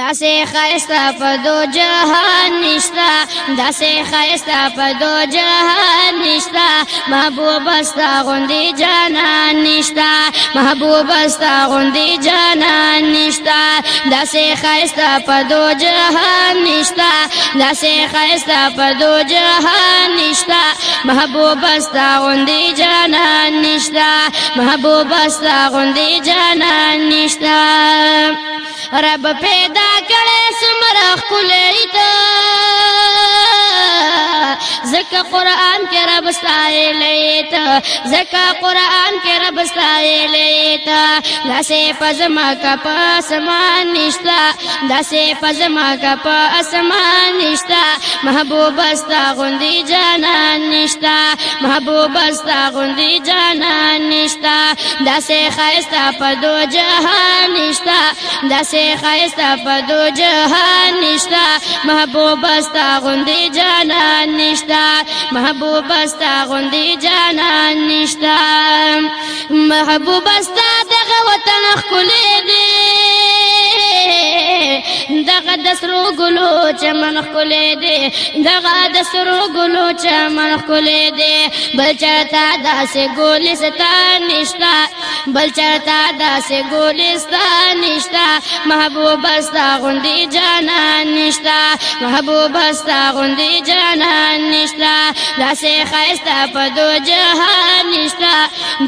داسې خیستا په دو جهان نشتا داسې خیستا په دو جهان نشتا محبوب استا غوندي جانان نشتا محبوب استا غوندي جانان نشتا داسې خیستا په دو جهان نشتا داسې خیستا په دو جهان نشتا محبوب استا غوندي جانان نشتا محبوب استا غوندي جانان نشتا رب پیدا کړې سمره خلې ته زکه قران کې رب ستایلې ته زکه قران کې رب ستایلې ته داسې پزما کا پاسمان نشتا داسې پزما کا پاسمان نشتا محبوب استا غوندي جانان نشتا محبوب استا غوندي جانان نشتا داسې خاستا په دو جهان نشتا داسې خاستا په دو جهان نشتا محبوب استا غوندي جانان نشتا محبوب استا غوندي جانان نشتا محبوب استا دغه وطن خلې دي سرو ګلو چمن خولې دې دغه د سرو ګلو چمن خولې دې بل چرتا داسې ګولستان نشتا بل چرتا داسې ګولستان نشتا محبوب استا غوندې جانان نشتا محبوب استا غوندې جانان نشتا داسې خيستا په دو جهان نشتا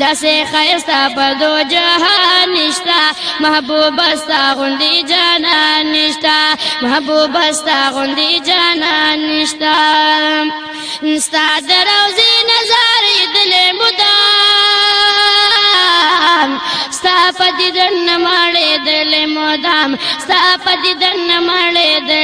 داسې خيستا په دو جهان نشتا محبوب استا غوندي جانا نشتا محبوب استا غوندي جانا نشتا نستا دروزي نظر دل مدام ستا پدیدن مړې دل مدام ستا پدیدن مړې دل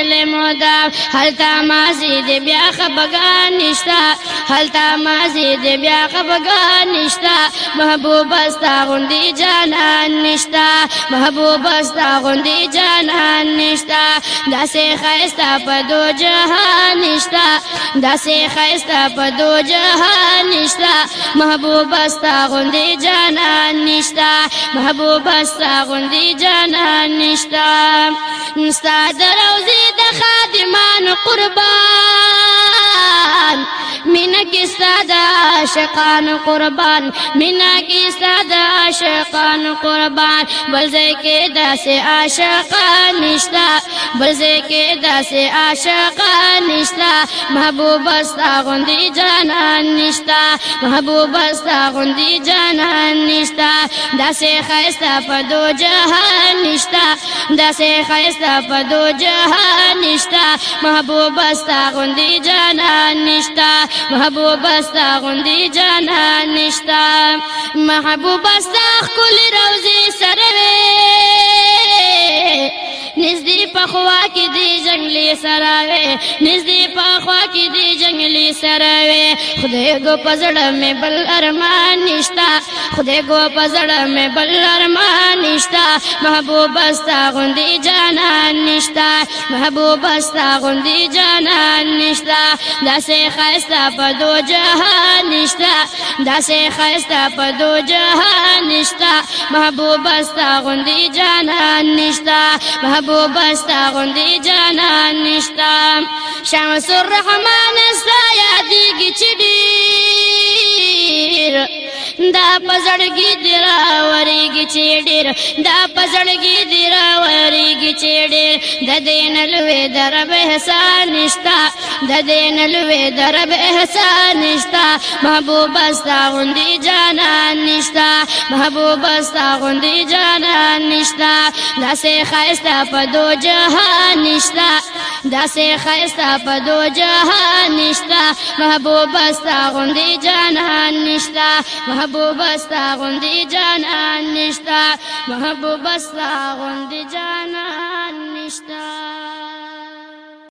دا هلتا مازی دی بیا خبگان نشتا هلتا مازی دی بیا خبگان نشتا محبوب استا غندی جانان نشتا محبوب استا غندی جانان نشتا داسې خیستا په دو جهان نشتا داسې خیستا په دو جهان نشتا محبوب استا غندی جانان نشتا محبوب استا غندی جانان نشتا نستا دروزی یتیمان قربان مینه کې ساده عاشقان قربان مینا کې ساده عاشقان قربان بل ځای کې داسې عاشقان نشتا بل ځای کې داسې عاشقان نشتا محبوب استا غوندي جانان نشتا محبوب استا غوندي جانان نشتا داسې خيستا په دو جهان نشتا داسې خيستا په دو جهان نشتا محبوب استا غوندي جانان نشتا محبوب استا غوندي جانا نشتا محبوب استا خل روزي خوا کې دی جنگلی سره وې نږدې په خوا کې دی جنگلی سره وې خدای ګو پزړه مې بل ارمان نشتا خدای ګو پزړه مې بل ارمان نشتا محبوب استا غوندي جانان نشتا محبوب استا غوندي جانان نشتا داسې خاستا په دو جهان نشتا داسې خاستا په دو جهان نشتا محبوب استا غوندي جانان نشتا محبوب استا ستا غوندې جانان نشتا شمس الرحمن ستا یادېږي چې ډېر دا په زړګي دې راورېږي چې ډېر دا په زړګي دې را د دین لوی درب احسان نشتا د دین لوی درب احسان نشتا محبوب استا غوندی جانان نشتا محبوب استا غوندی جانان نشتا داسې خاستا په دو جهان نشتا داسې خاستا په دو جهان نشتا محبوب استا غوندی جانان نشتا محبوب استا غوندی جانان نشتا محبوب استا غوندی جانان Krishna